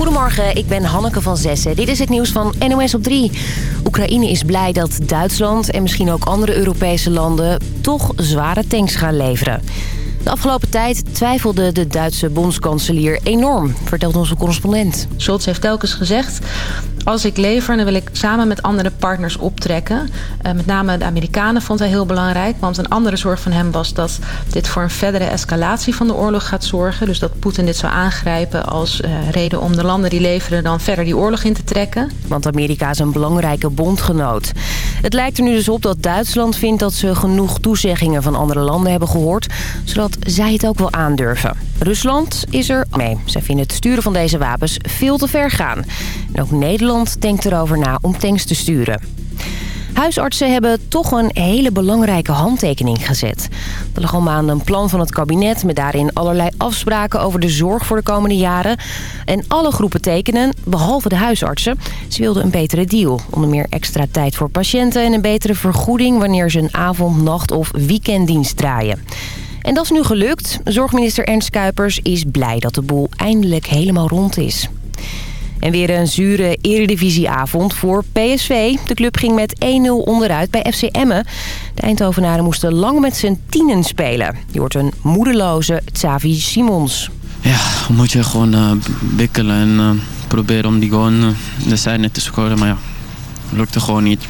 Goedemorgen, ik ben Hanneke van Zessen. Dit is het nieuws van NOS op 3. Oekraïne is blij dat Duitsland en misschien ook andere Europese landen... toch zware tanks gaan leveren. De afgelopen tijd twijfelde de Duitse bondskanselier enorm, vertelt onze correspondent. Scholz heeft telkens gezegd... als ik lever, dan wil ik samen met andere partners optrekken. Uh, met name de Amerikanen vond hij heel belangrijk. Want een andere zorg van hem was dat dit voor een verdere escalatie van de oorlog gaat zorgen. Dus dat Poetin dit zou aangrijpen als uh, reden om de landen die leveren... dan verder die oorlog in te trekken. Want Amerika is een belangrijke bondgenoot. Het lijkt er nu dus op dat Duitsland vindt dat ze genoeg toezeggingen van andere landen hebben gehoord... zodat zij het ook wel aandurven. Rusland is er mee. Zij vinden het sturen van deze wapens veel te ver gaan. En ook Nederland denkt erover na om tanks te sturen. Huisartsen hebben toch een hele belangrijke handtekening gezet. Er lag al maanden een plan van het kabinet... met daarin allerlei afspraken over de zorg voor de komende jaren. En alle groepen tekenen, behalve de huisartsen. Ze wilden een betere deal. Onder meer extra tijd voor patiënten... en een betere vergoeding wanneer ze een avond, nacht of weekenddienst draaien. En dat is nu gelukt. Zorgminister Ernst Kuipers is blij dat de boel eindelijk helemaal rond is. En weer een zure eredivisieavond voor PSV. De club ging met 1-0 onderuit bij FC Emmen. De Eindhovenaren moesten lang met z'n tienen spelen. Je hoort een moedeloze Xavi Simons. Ja, moet je gewoon uh, bikkelen en uh, proberen om die gewoon uh, de zijde te scoren. Maar ja, lukte gewoon niet.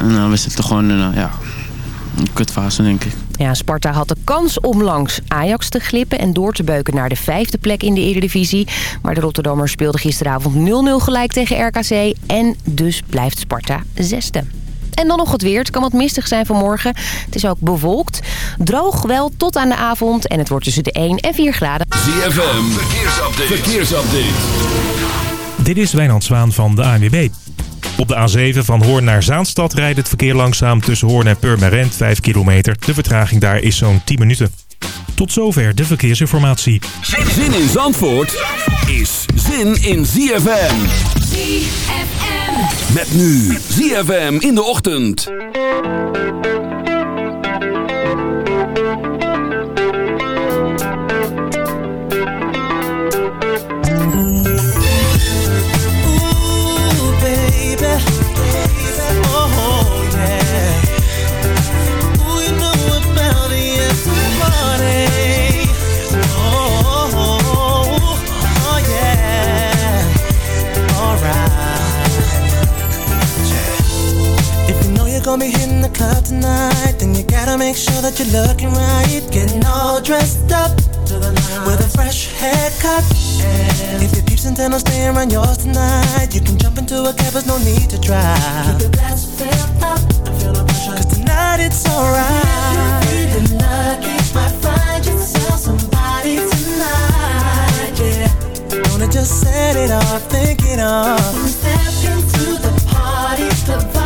En we zitten gewoon in ja, een kutfase, denk ik. Ja, Sparta had de kans om langs Ajax te glippen... en door te beuken naar de vijfde plek in de Eredivisie. Maar de Rotterdammers speelden gisteravond 0-0 gelijk tegen RKC... en dus blijft Sparta zesde. En dan nog het weer. Het kan wat mistig zijn vanmorgen. Het is ook bewolkt. Droog wel tot aan de avond. En het wordt tussen de 1 en 4 graden. ZFM, verkeersupdate. verkeersupdate. Dit is Wijnand Zwaan van de ANWB. Op de A7 van Hoorn naar Zaanstad rijdt het verkeer langzaam tussen Hoorn en Purmerend 5 kilometer. De vertraging daar is zo'n 10 minuten. Tot zover de verkeersinformatie. Zin in Zandvoort is zin in ZFM. ZFM. Met nu ZFM in de ochtend. Gonna be hitting the club tonight, then you gotta make sure that you're looking right. Getting all dressed up with a fresh haircut. And if your peeps intend on staying around yours tonight, you can jump into a cab, there's no need to drive. Keep your glass filled up. Cause tonight it's alright. If you're feeling lucky, might find yourself somebody tonight. Yeah. Wanna just set it off, think it off. Step into the party, the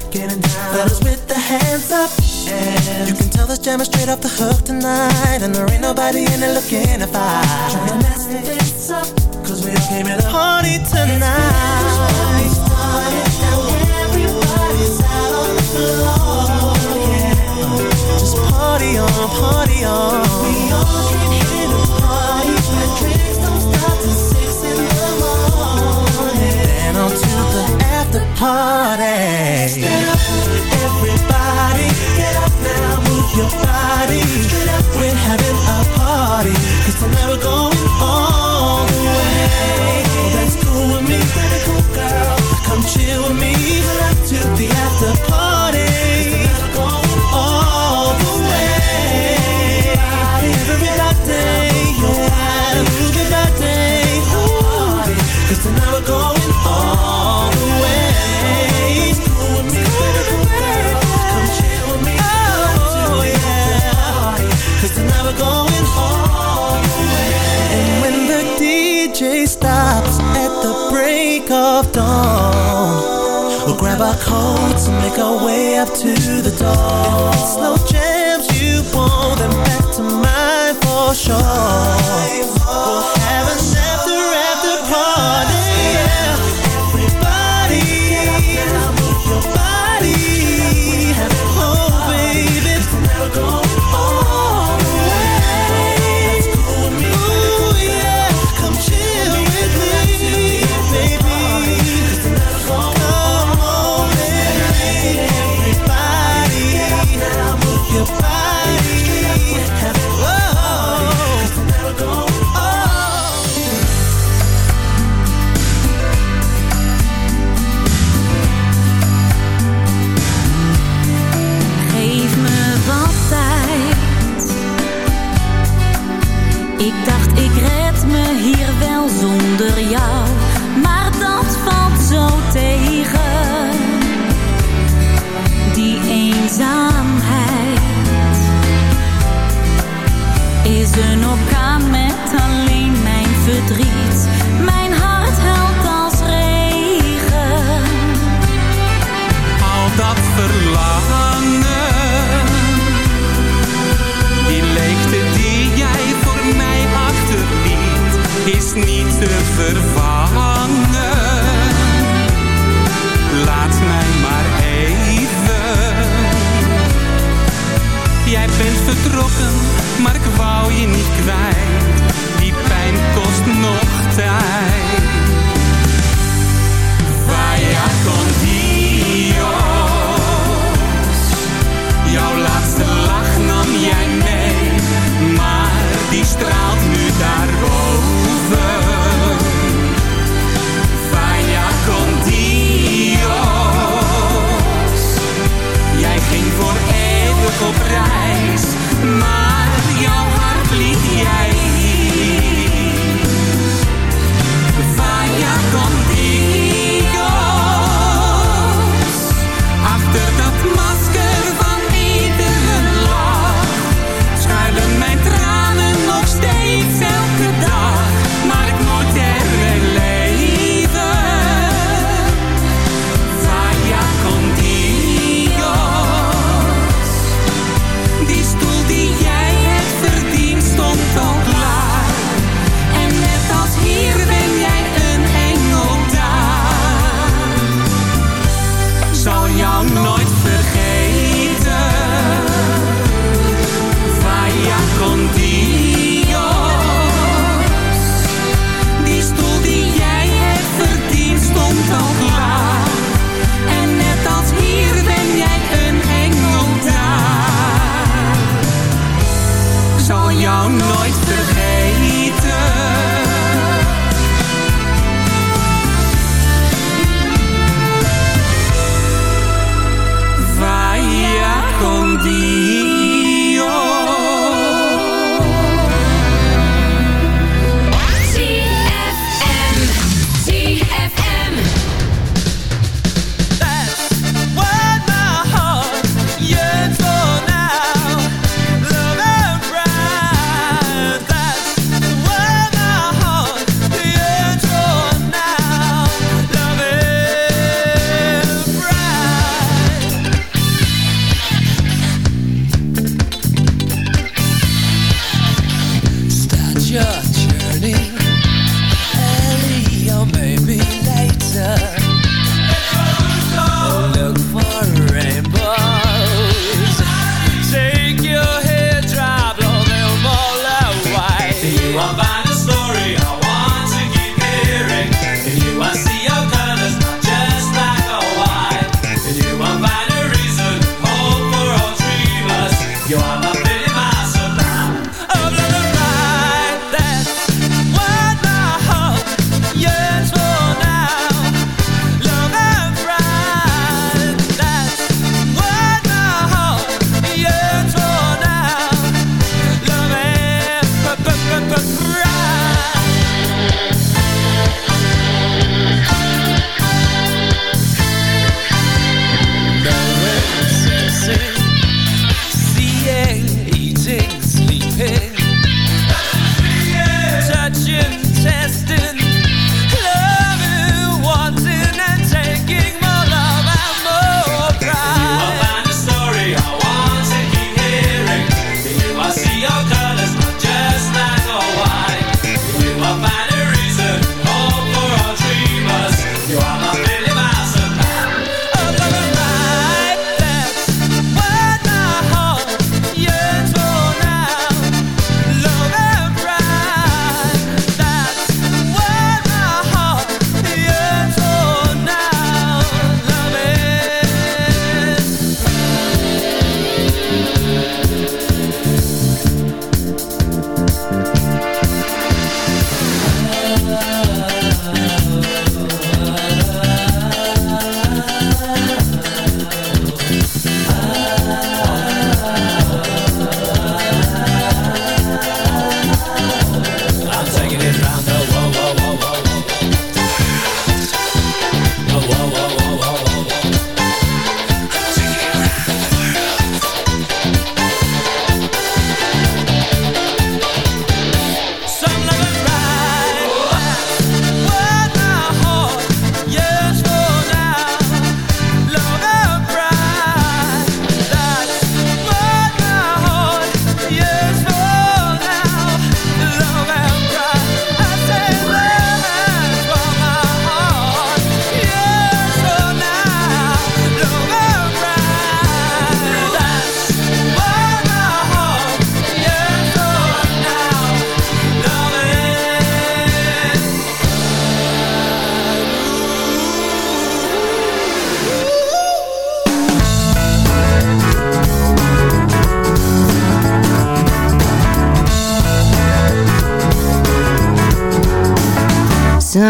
getting down. Fellas with the hands up. And you can tell this jam is straight off the hook tonight. And there ain't nobody in it looking to fight. Trying to mess this up. Cause we all came here to party tonight. Started, now everybody's out on the floor. Yeah. Just party on, party on. We all came here to party. But drinks don't stop till six in the morning. Then on to the party. Stand up, everybody, get up now, move your body. Straight up, we're having a party, cause tonight we're going all the way. Oh, that's cool with me, pretty cool girl. Come chill with me, head up to the after party. stops at the break of dawn. We'll grab our coats and make our way up to the door. If slow jams you pull them back to mine for sure. We'll have a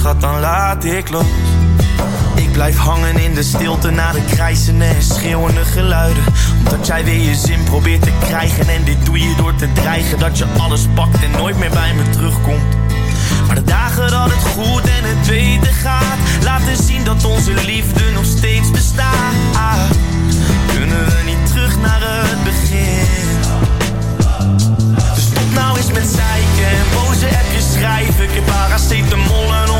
schat, dan laat ik los. Ik blijf hangen in de stilte na de krijzende en schreeuwende geluiden. Omdat jij weer je zin probeert te krijgen. En dit doe je door te dreigen dat je alles pakt en nooit meer bij me terugkomt. Maar de dagen dat het goed en het weten gaat, laten zien dat onze liefde nog steeds bestaat. Kunnen we niet terug naar het begin? Dus stop nou eens met zeiken en boze appjes schrijven. Ik heb mollen. en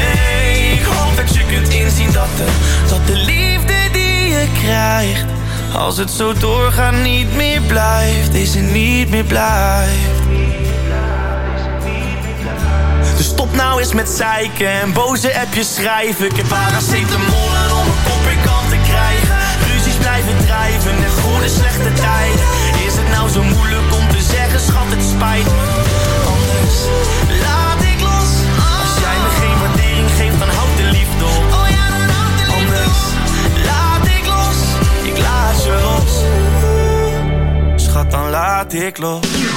dat de, liefde die je krijgt Als het zo doorgaat niet meer blijft Is er niet meer blijft. Dus stop nou eens met zeiken En boze appjes schrijven. Ik heb paracetamol en om een kop kant te krijgen. Ruzies blijven drijven En goede slechte tijden. Is het nou zo moeilijk om te zeggen Schat het spijt me. Anders dan laat ik los.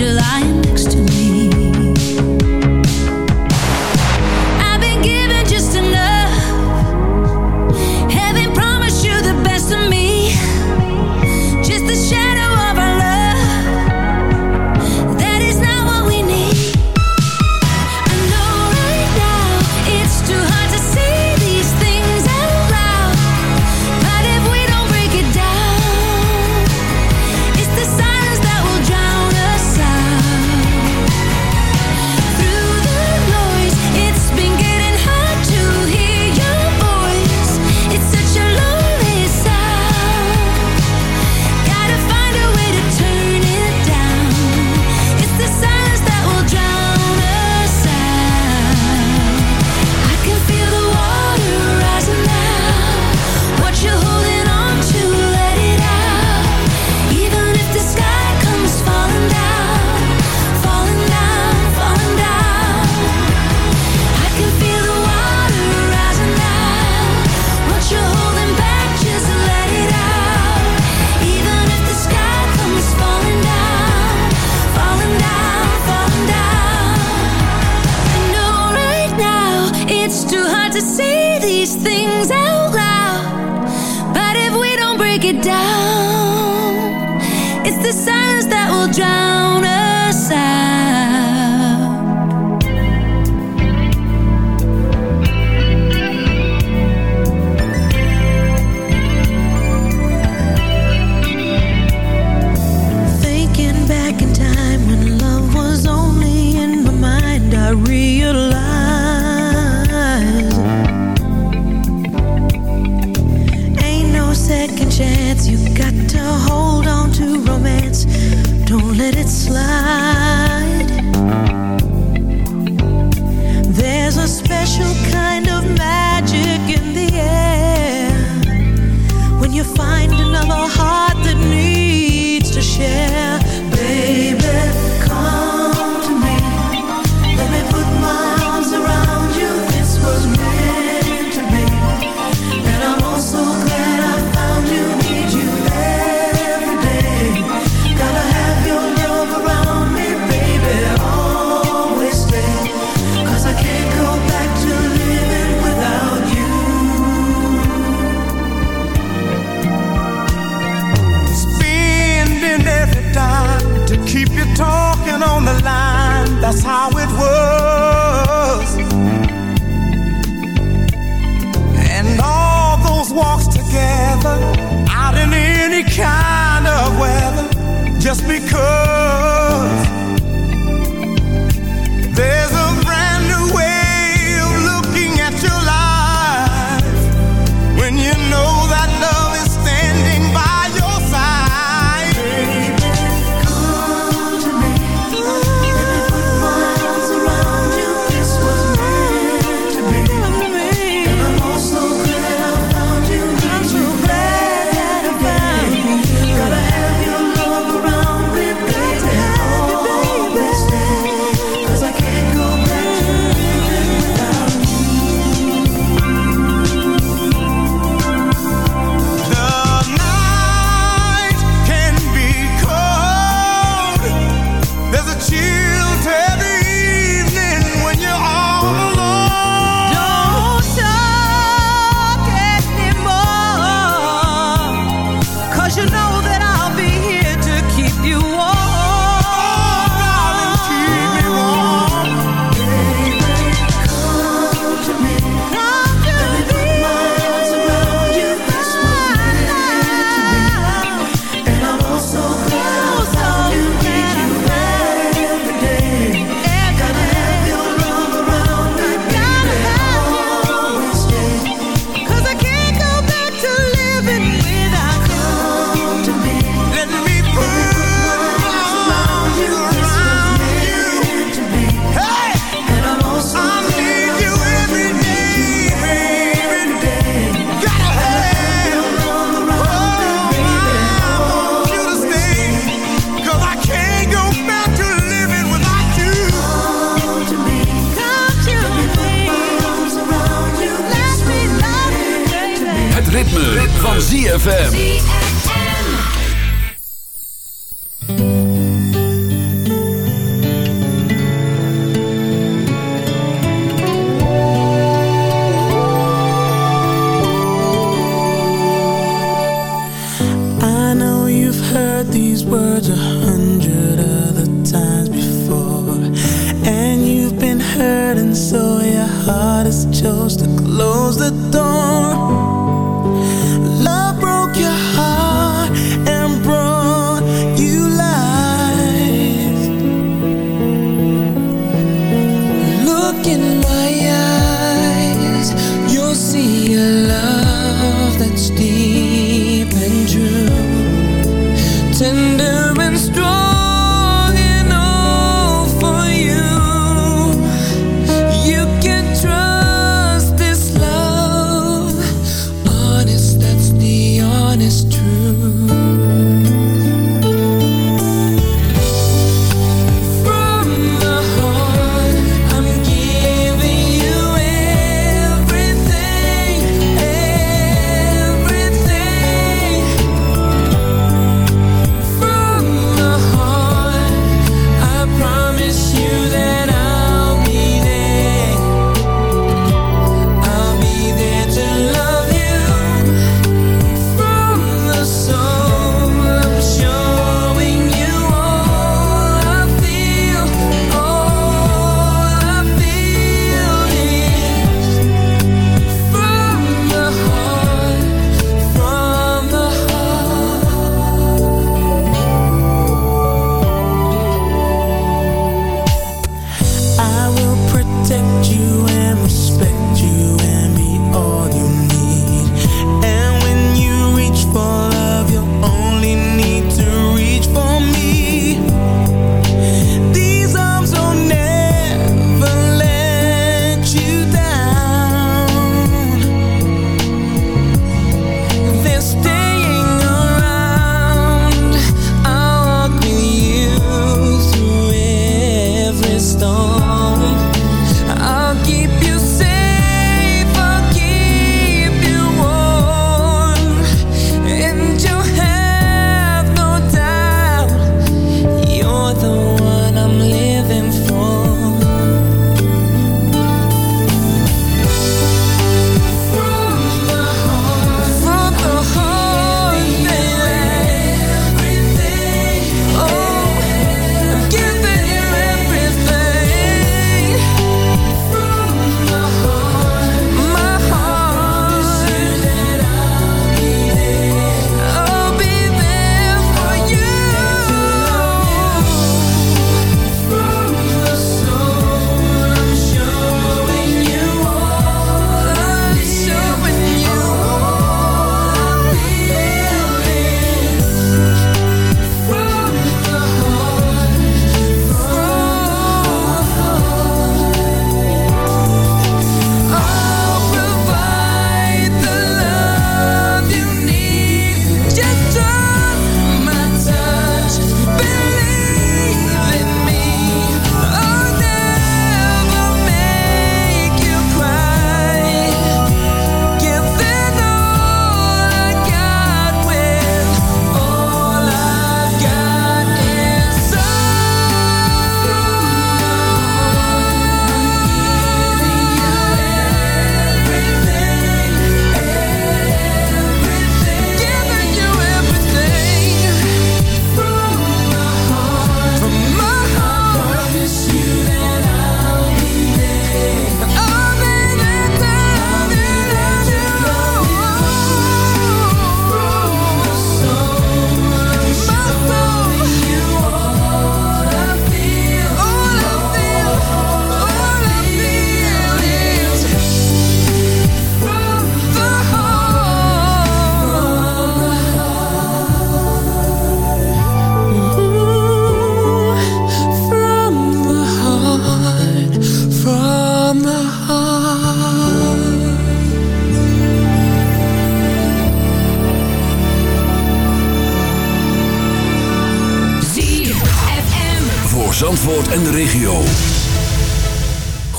July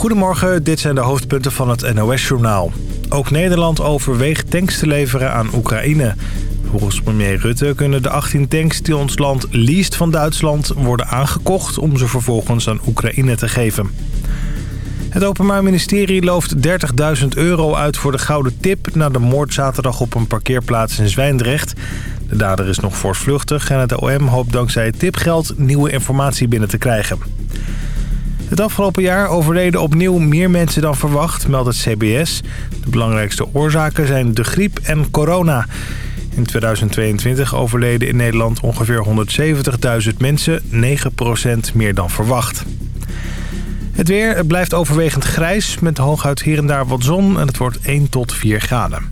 Goedemorgen, dit zijn de hoofdpunten van het NOS-journaal. Ook Nederland overweegt tanks te leveren aan Oekraïne. Volgens premier Rutte kunnen de 18 tanks die ons land leest van Duitsland... worden aangekocht om ze vervolgens aan Oekraïne te geven. Het Openbaar Ministerie looft 30.000 euro uit voor de gouden tip... na de moord zaterdag op een parkeerplaats in Zwijndrecht. De dader is nog voortvluchtig en het OM hoopt dankzij het tipgeld... nieuwe informatie binnen te krijgen. Het afgelopen jaar overleden opnieuw meer mensen dan verwacht, meldt het CBS. De belangrijkste oorzaken zijn de griep en corona. In 2022 overleden in Nederland ongeveer 170.000 mensen, 9% meer dan verwacht. Het weer het blijft overwegend grijs, met hooguit hier en daar wat zon en het wordt 1 tot 4 graden.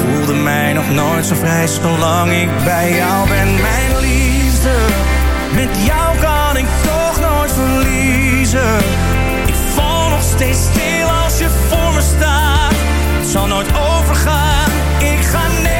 voelde mij nog nooit zo vrij zolang ik bij jou ben. Mijn liefde, met jou kan ik toch nooit verliezen. Ik val nog steeds stil als je voor me staat. Het zal nooit overgaan, ik ga nergens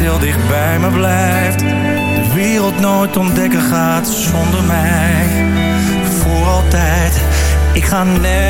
heel dicht bij me blijft. De wereld nooit ontdekken gaat zonder mij. Voor altijd, ik ga nergens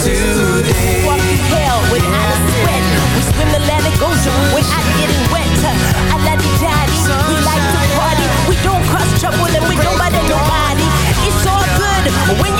today. Walking hell without a sweat. We swim the Atlantic Ocean without getting wet. I love you, daddy. We like to party. We don't cross trouble and we don't bother nobody. It's all good when you